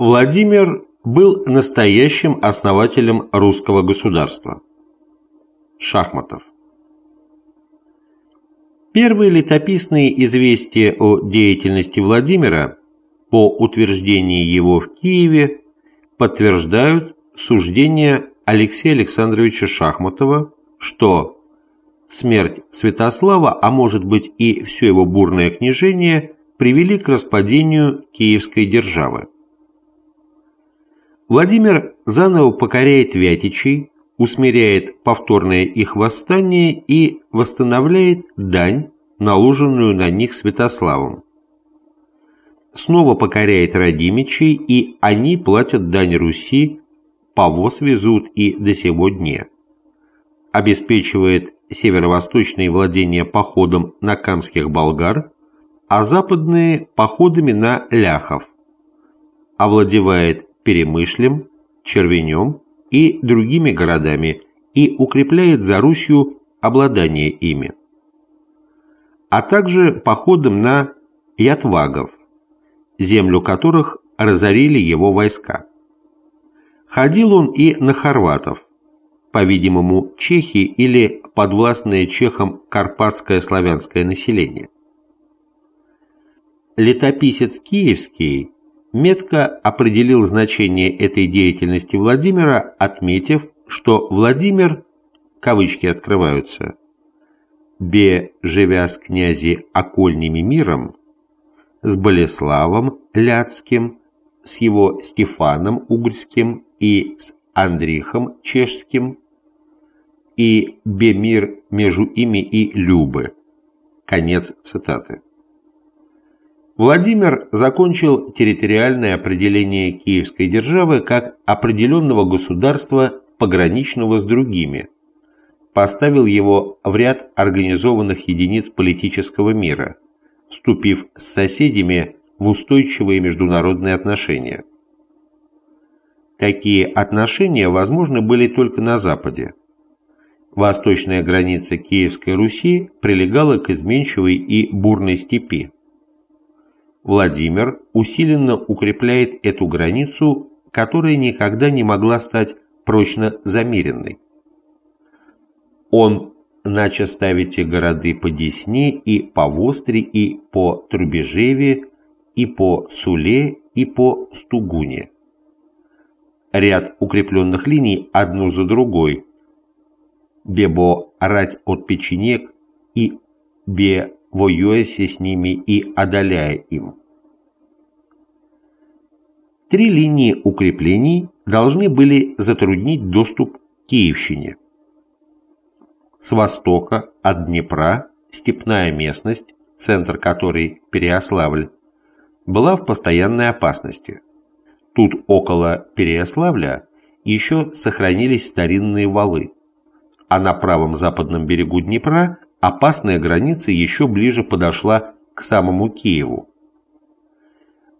Владимир был настоящим основателем русского государства. Шахматов Первые летописные известия о деятельности Владимира по утверждении его в Киеве подтверждают суждение Алексея Александровича Шахматова, что смерть Святослава, а может быть и все его бурное княжение, привели к распадению Киевской державы. Владимир заново покоряет Вятичей, усмиряет повторное их восстание и восстанавливает дань, наложенную на них Святославом. Снова покоряет Радимичей, и они платят дань Руси, повоз везут и до сего дня. Обеспечивает северо-восточные владения походом на камских болгар, а западные – походами на ляхов. Овладевает Перемышлем, Червенем и другими городами и укрепляет за Русью обладание ими, а также походом на Ятвагов, землю которых разорили его войска. Ходил он и на хорватов, по-видимому, чехи или подвластное чехам карпатское славянское население. Летописец Киевский метко определил значение этой деятельности Владимира, отметив, что Владимир, кавычки открываются, «бе, живя с князи окольними миром, с Болеславом Ляцким, с его Стефаном Угрьским и с Андрихом Чешским, и бемир между ими и Любы». Конец цитаты. Владимир закончил территориальное определение Киевской державы как определенного государства, пограничного с другими, поставил его в ряд организованных единиц политического мира, вступив с соседями в устойчивые международные отношения. Такие отношения возможны были только на Западе. Восточная граница Киевской Руси прилегала к изменчивой и бурной степи. Владимир усиленно укрепляет эту границу, которая никогда не могла стать прочно замеренной. Он начал ставить те города по Десне и по Востре и по Трубежеве и по Суле и по Стугуне. Ряд укрепленных линий одну за другой. Бебо рать от печенек и бе воюясь с ними и одоляя им. Три линии укреплений должны были затруднить доступ к Киевщине. С востока от Днепра степная местность, центр которой Переославль, была в постоянной опасности. Тут около Переославля еще сохранились старинные валы, а на правом западном берегу Днепра опасная граница еще ближе подошла к самому Киеву.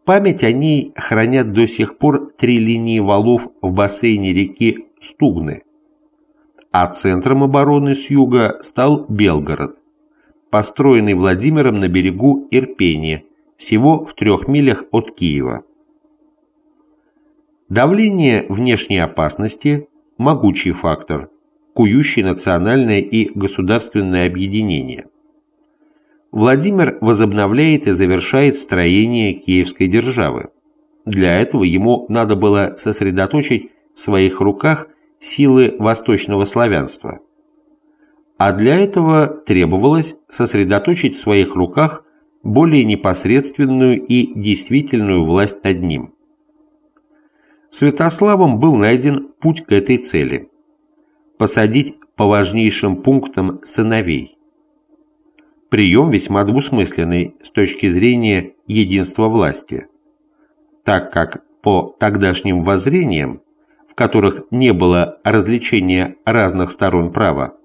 Память о ней хранят до сих пор три линии валов в бассейне реки Стугны, а центром обороны с юга стал Белгород, построенный Владимиром на берегу Ирпени, всего в трех милях от Киева. Давление внешней опасности – могучий фактор – кующий национальное и государственное объединение. Владимир возобновляет и завершает строение Киевской державы. Для этого ему надо было сосредоточить в своих руках силы восточного славянства. А для этого требовалось сосредоточить в своих руках более непосредственную и действительную власть над ним. Святославом был найден путь к этой цели посадить по важнейшим пунктам сыновей. Прием весьма двусмысленный с точки зрения единства власти, так как по тогдашним воззрениям, в которых не было развлечения разных сторон права,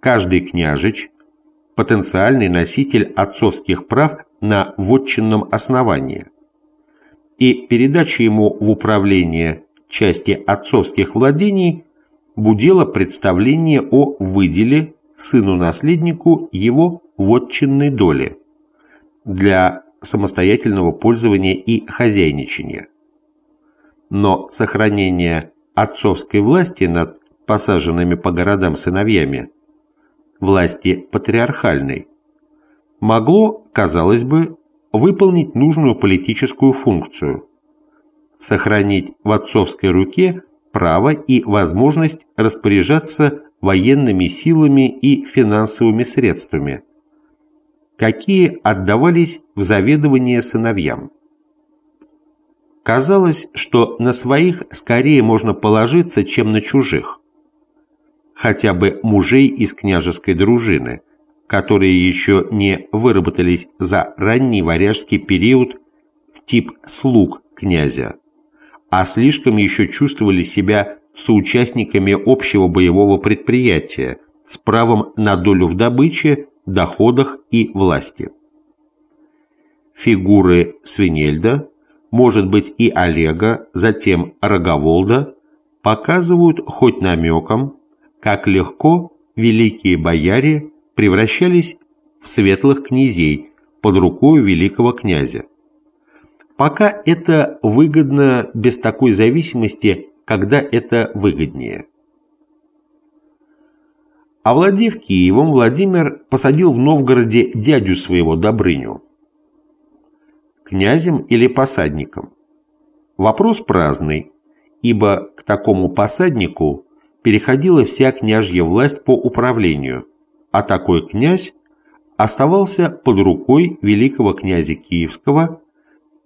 каждый княжич – потенциальный носитель отцовских прав на вотчинном основании, и передача ему в управление части отцовских владений будило представление о выделе сыну-наследнику его вотчинной доли для самостоятельного пользования и хозяйничания. но сохранение отцовской власти над посаженными по городам сыновьями, власти патриархальной, могло, казалось бы, выполнить нужную политическую функцию – сохранить в отцовской руке право и возможность распоряжаться военными силами и финансовыми средствами, какие отдавались в заведование сыновьям. Казалось, что на своих скорее можно положиться, чем на чужих. Хотя бы мужей из княжеской дружины, которые еще не выработались за ранний варяжский период в тип слуг князя, а слишком еще чувствовали себя соучастниками общего боевого предприятия с правом на долю в добыче, доходах и власти. Фигуры Свинельда может быть и Олега, затем Роговолда, показывают хоть намеком, как легко великие бояре превращались в светлых князей под рукой великого князя. Пока это выгодно без такой зависимости, когда это выгоднее. Овладев Киевом, Владимир посадил в Новгороде дядю своего Добрыню – князем или посадником? Вопрос праздный, ибо к такому посаднику переходила вся княжья власть по управлению, а такой князь оставался под рукой великого князя Киевского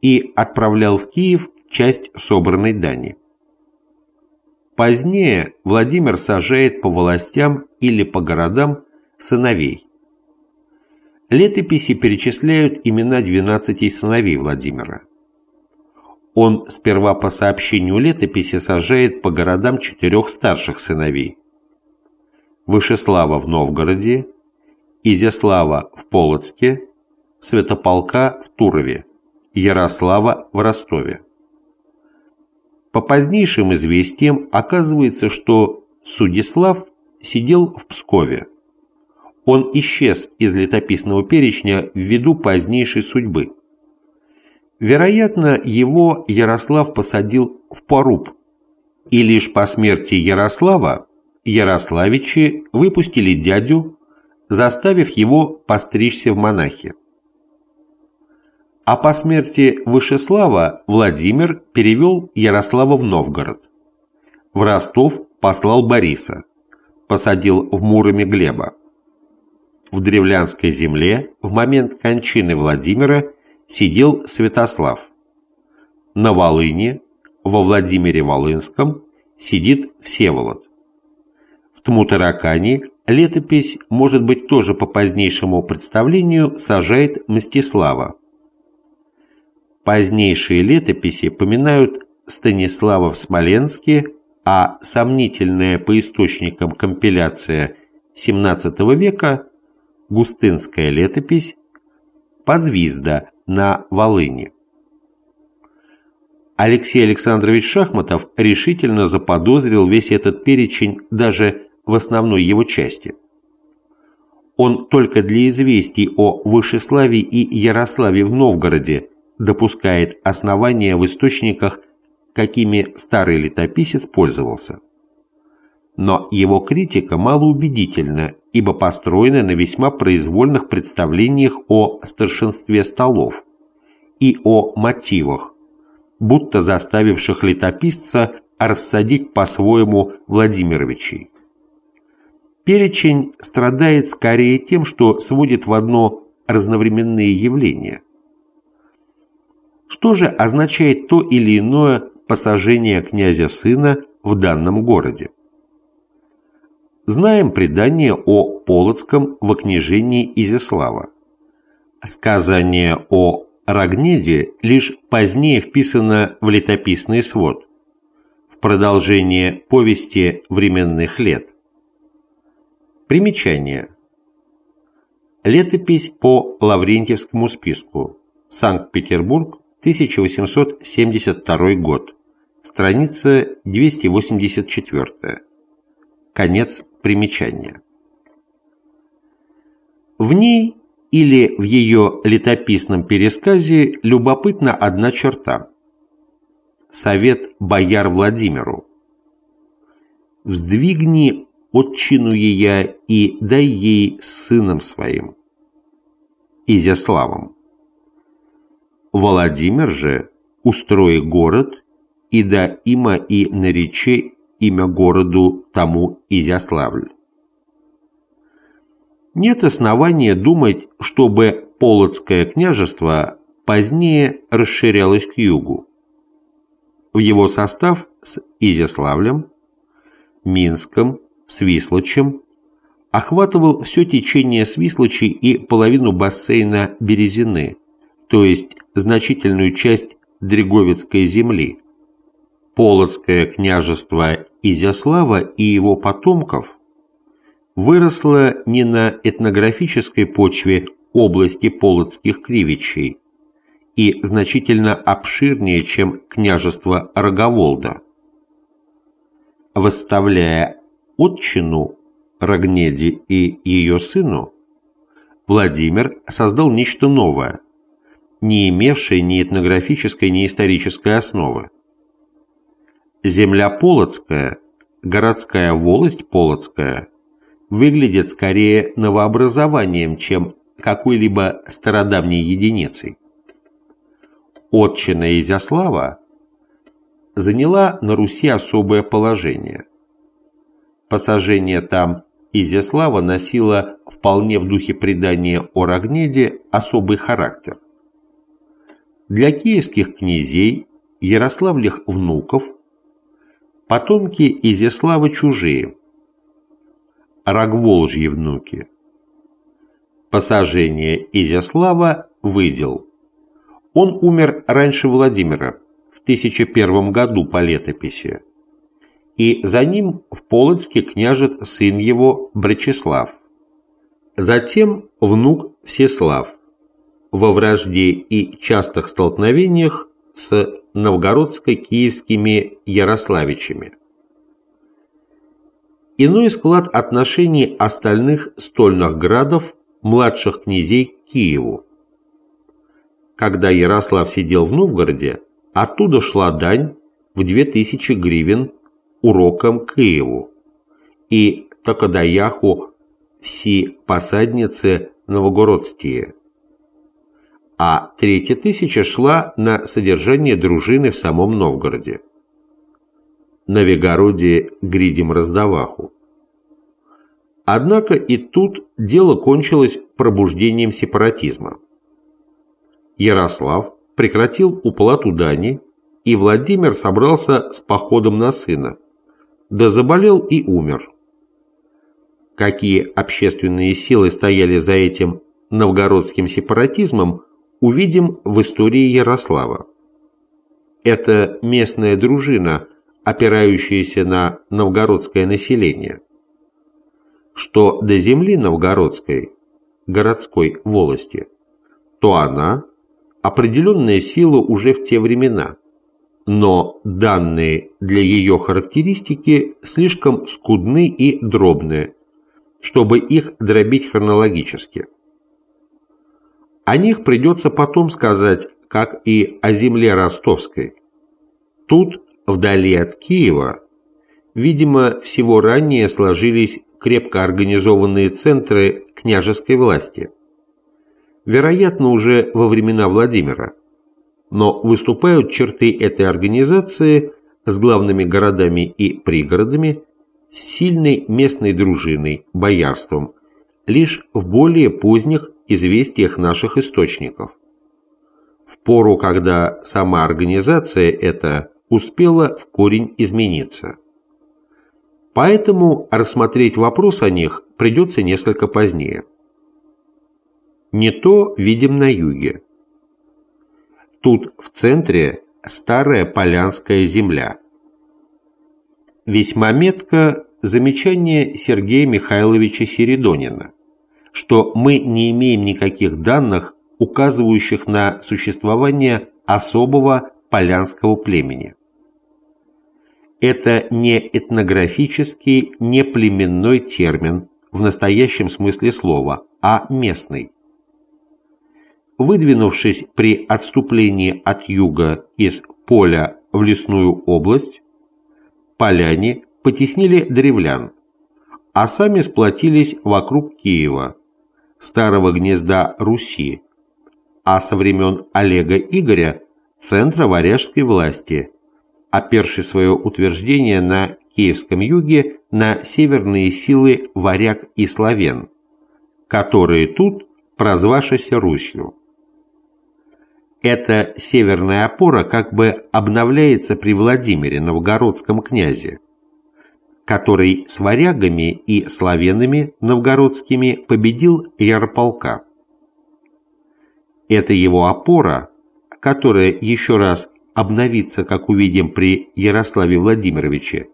и отправлял в Киев часть собранной дани. Позднее Владимир сажает по властям или по городам сыновей. Летописи перечисляют имена 12 сыновей Владимира. Он сперва по сообщению летописи сажает по городам четырех старших сыновей. Вышеслава в Новгороде, Изяслава в Полоцке, Святополка в Турове, Ярослава в Ростове. По позднейшим известиям оказывается, что Судислав сидел в Пскове. Он исчез из летописного перечня ввиду позднейшей судьбы. Вероятно, его Ярослав посадил в поруб, и лишь по смерти Ярослава Ярославичи выпустили дядю, заставив его постричься в монахи. А по смерти Вышеслава Владимир перевел Ярослава в Новгород. В Ростов послал Бориса, посадил в Муроме Глеба в древлянской земле в момент кончины Владимира сидел Святослав. На Волыне, во Владимире Волынском, сидит Всеволод. В Тмутаракане летопись, может быть, тоже по позднейшему представлению, сажает Мстислава. Позднейшие летописи поминают Станислава в Смоленске, а сомнительная по источникам компиляция XVII века Густынская летопись, Позвизда на Волыни. Алексей Александрович Шахматов решительно заподозрил весь этот перечень даже в основной его части. Он только для известий о Вышеславе и Ярославе в Новгороде допускает основания в источниках, какими старый летописец пользовался. Но его критика малоубедительна ибо построены на весьма произвольных представлениях о старшинстве столов и о мотивах, будто заставивших летописца рассадить по-своему Владимировичей. Перечень страдает скорее тем, что сводит в одно разновременные явления. Что же означает то или иное посажение князя-сына в данном городе? знаем предание о Полоцком в окнижении Изяслава. Сказание о Рогнеде лишь позднее вписано в летописный свод, в продолжение повести временных лет. Примечание. Летопись по Лаврентьевскому списку. Санкт-Петербург, 1872 год. Страница 284. Конец примечания. В ней или в ее летописном пересказе любопытна одна черта. совет бояр Владимиру. «Вздвигни отчину ея и дай ей сыном своим». Изяславом. Владимир же устрои город и да има и нарече имя городу тому Изяславль. Нет основания думать, чтобы Полоцкое княжество позднее расширялось к югу. В его состав с Изяславлем, Минском, Свислочем охватывал все течение Свислочи и половину бассейна Березины, то есть значительную часть Дреговицкой земли. Полоцкое княжество Изяслава и его потомков выросло не на этнографической почве области Полоцких кривичей и значительно обширнее, чем княжество Роговолда. Восставляя отчину Рогнеди и ее сыну, Владимир создал нечто новое, не имевшее ни этнографической, ни исторической основы. Земля Полоцкая, городская волость Полоцкая, выглядит скорее новообразованием, чем какой-либо стародавней единицей. Отчина Изяслава заняла на Руси особое положение. Посажение там Изяслава носило вполне в духе предания о Рогнеде особый характер. Для киевских князей, Ярославлях внуков, потомки Изяслава чужие, Рогволжьи внуки. Посажение Изяслава выдел. Он умер раньше Владимира, в 1001 году по летописи, и за ним в Полоцке княжет сын его Бречеслав. Затем внук Всеслав – во вражде и частых столкновениях с новгородско-киевскими Ярославичами. Иной склад отношений остальных стольных градов младших князей к Киеву. Когда Ярослав сидел в Новгороде, оттуда шла дань в 2000 гривен урокам Киеву и Токадаяху все посадницы новгородские а третья тысяча шла на содержание дружины в самом Новгороде. На Вегороде гридим раздаваху. Однако и тут дело кончилось пробуждением сепаратизма. Ярослав прекратил уплату дани, и Владимир собрался с походом на сына, да заболел и умер. Какие общественные силы стояли за этим новгородским сепаратизмом, увидим в истории Ярослава. Это местная дружина, опирающаяся на новгородское население. Что до земли новгородской, городской волости, то она – определенная сила уже в те времена, но данные для ее характеристики слишком скудны и дробны, чтобы их дробить хронологически. О них придется потом сказать, как и о земле ростовской. Тут, вдали от Киева, видимо, всего ранее сложились крепко организованные центры княжеской власти. Вероятно, уже во времена Владимира. Но выступают черты этой организации с главными городами и пригородами, с сильной местной дружиной, боярством, лишь в более поздних известиях наших источников. В пору, когда сама организация эта успела в корень измениться. Поэтому рассмотреть вопрос о них придется несколько позднее. Не то видим на юге. Тут в центре старая полянская земля. Весьма метко замечание Сергея Михайловича Середонина что мы не имеем никаких данных, указывающих на существование особого полянского племени. Это не этнографический, не племенной термин в настоящем смысле слова, а местный. Выдвинувшись при отступлении от юга из поля в лесную область, поляне потеснили древлян, а сами сплотились вокруг Киева, старого гнезда Руси, а со времен Олега Игоря – центра варяжской власти, оперши свое утверждение на Киевском юге на северные силы варяг и славян, которые тут прозвавшися Русью. Эта северная опора как бы обновляется при Владимире, новгородском князе, который с варягами и славянами новгородскими победил Ярополка. Это его опора, которая еще раз обновится, как увидим при Ярославе Владимировиче,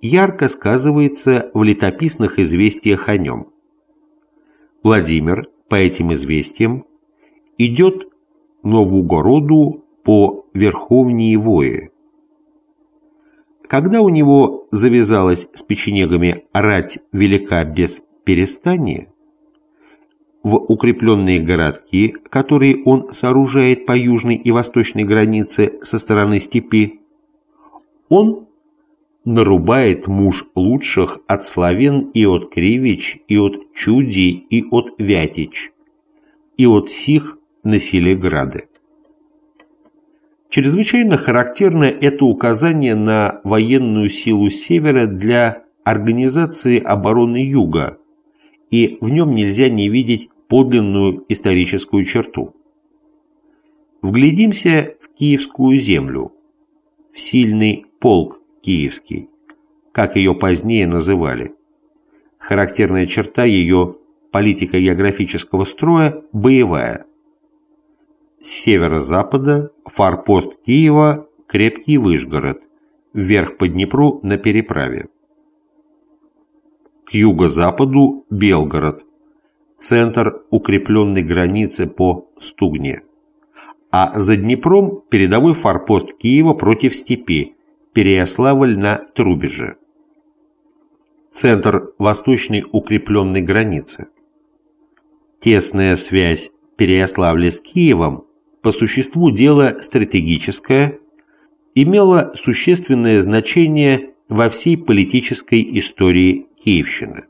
ярко сказывается в летописных известиях о нем. Владимир по этим известиям идет Новгороду по Верховние вои. Когда у него завязалась с печенегами рать велика без перестания, в укрепленные городки, которые он сооружает по южной и восточной границе со стороны степи, он нарубает муж лучших от славян и от кривич, и от чуди, и от вятич, и от сих на селе Грады. Чрезвычайно характерно это указание на военную силу Севера для организации обороны Юга, и в нем нельзя не видеть подлинную историческую черту. Вглядимся в Киевскую землю, в сильный полк Киевский, как ее позднее называли. Характерная черта ее политико-географического строя – боевая. С северо-запада – форпост Киева, крепкий Выжгород, вверх по Днепру на переправе. К юго-западу – Белгород, центр укрепленной границы по Стугне. А за Днепром – передовой форпост Киева против степи, Переяславль на Трубеже. Центр восточной укрепленной границы. Тесная связь Переяславля с Киевом по существу дела стратегическое имела существенное значение во всей политической истории Киевщины.